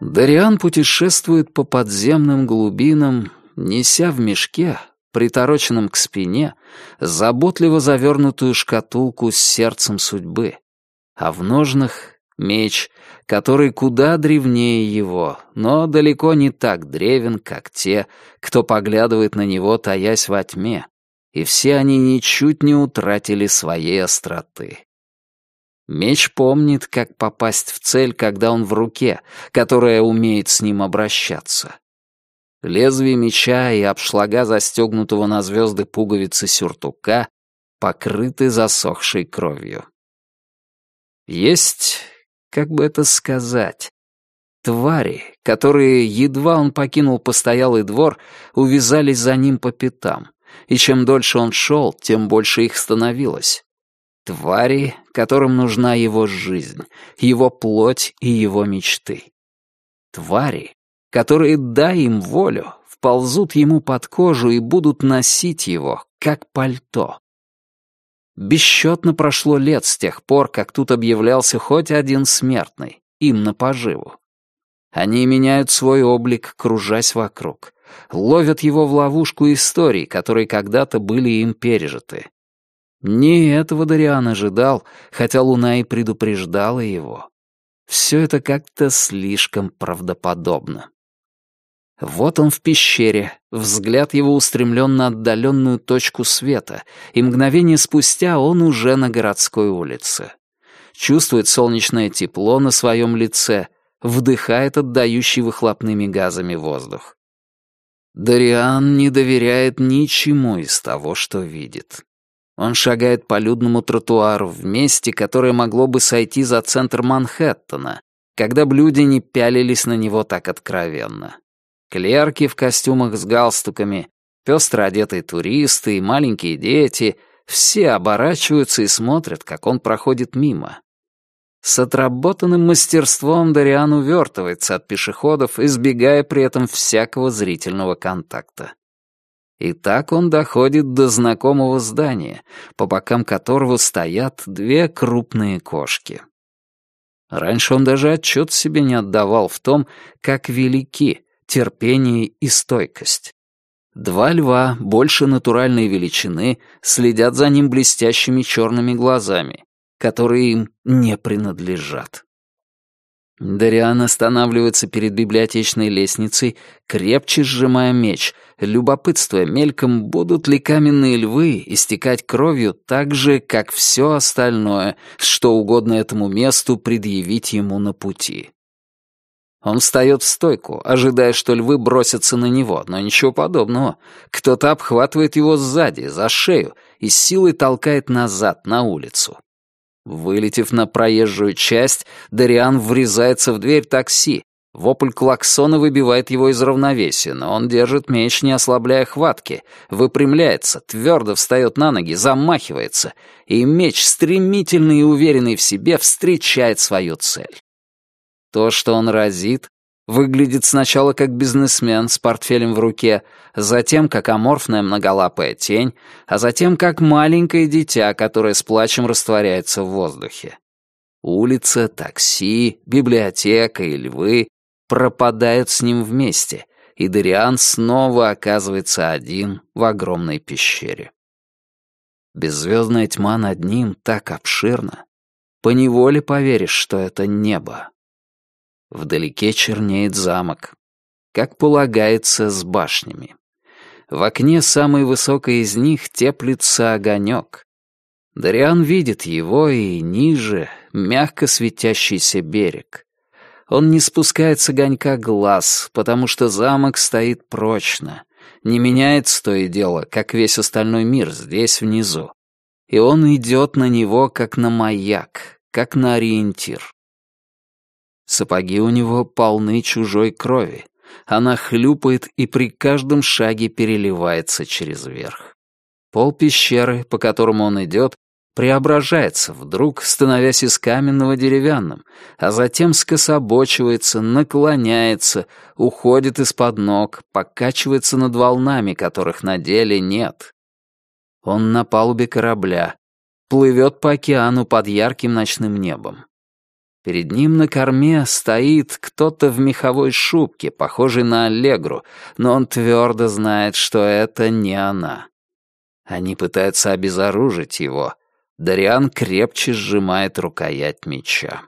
Дариан путешествует по подземным глубинам, неся в мешке, притороченном к спине, заботливо завернутую шкатулку с сердцем судьбы, а в ножнах — меч, который куда древнее его, но далеко не так древен, как те, кто поглядывает на него, таясь во тьме, и все они ничуть не утратили своей остроты. Меч помнит, как попасть в цель, когда он в руке, которая умеет с ним обращаться. Лезвие меча и обшлага застегнутого на звезды пуговицы сюртука покрыты засохшей кровью. Есть, как бы это сказать, твари, которые, едва он покинул постоялый двор, увязались за ним по пятам, и чем дольше он шел, тем больше их становилось. Твари, которым нужна его жизнь, его плоть и его мечты. Твари, которые, дай им волю, вползут ему под кожу и будут носить его, как пальто. Бесчетно прошло лет с тех пор, как тут объявлялся хоть один смертный, им на поживу. Они меняют свой облик, кружась вокруг, ловят его в ловушку историй, которые когда-то были им пережиты. Не этого Дариан ожидал, хотя Луна и предупреждала его. Все это как-то слишком правдоподобно. Вот он в пещере, взгляд его устремлен на отдаленную точку света, и мгновение спустя он уже на городской улице. Чувствует солнечное тепло на своем лице, вдыхает отдающий выхлопными газами воздух. Дариан не доверяет ничему из того, что видит. Он шагает по людному тротуару в месте, которое могло бы сойти за центр Манхэттена, когда бы люди не пялились на него так откровенно. Клерки в костюмах с галстуками, пестро одетые туристы и маленькие дети — все оборачиваются и смотрят, как он проходит мимо. С отработанным мастерством Дариан увертывается от пешеходов, избегая при этом всякого зрительного контакта. И так он доходит до знакомого здания, по бокам которого стоят две крупные кошки. Раньше он даже отчет себе не отдавал в том, как велики терпение и стойкость. Два льва, больше натуральной величины, следят за ним блестящими черными глазами, которые им не принадлежат. Дариан останавливается перед библиотечной лестницей, крепче сжимая меч, любопытствуя мельком, будут ли каменные львы истекать кровью так же, как все остальное, что угодно этому месту предъявить ему на пути. Он встает в стойку, ожидая, что львы бросятся на него, но ничего подобного. Кто-то обхватывает его сзади, за шею, и силой толкает назад, на улицу. Вылетев на проезжую часть, Дариан врезается в дверь такси. Вопль клаксона выбивает его из равновесия, но он держит меч, не ослабляя хватки, выпрямляется, твердо встает на ноги, замахивается, и меч, стремительный и уверенный в себе, встречает свою цель. То, что он разит, Выглядит сначала как бизнесмен с портфелем в руке, затем как аморфная многолапая тень, а затем как маленькое дитя, которое с плачем растворяется в воздухе. Улица, такси, библиотека и львы пропадают с ним вместе, и Дариан снова оказывается один в огромной пещере. Беззвездная тьма над ним так обширна. Поневоле поверишь, что это небо. Вдалеке чернеет замок. Как полагается, с башнями. В окне самой высокой из них теплится огонек. Дариан видит его и ниже мягко светящийся берег. Он не спускает с огонька глаз, потому что замок стоит прочно, не меняется то и дело, как весь остальной мир здесь внизу. И он идет на него, как на маяк, как на ориентир. Сапоги у него полны чужой крови. Она хлюпает и при каждом шаге переливается через верх. Пол пещеры, по которому он идет, преображается вдруг, становясь из каменного деревянным, а затем скособочивается, наклоняется, уходит из-под ног, покачивается над волнами, которых на деле нет. Он на палубе корабля, плывет по океану под ярким ночным небом. Перед ним на корме стоит кто-то в меховой шубке, похожий на Аллегру, но он твердо знает, что это не она. Они пытаются обезоружить его. Дариан крепче сжимает рукоять меча.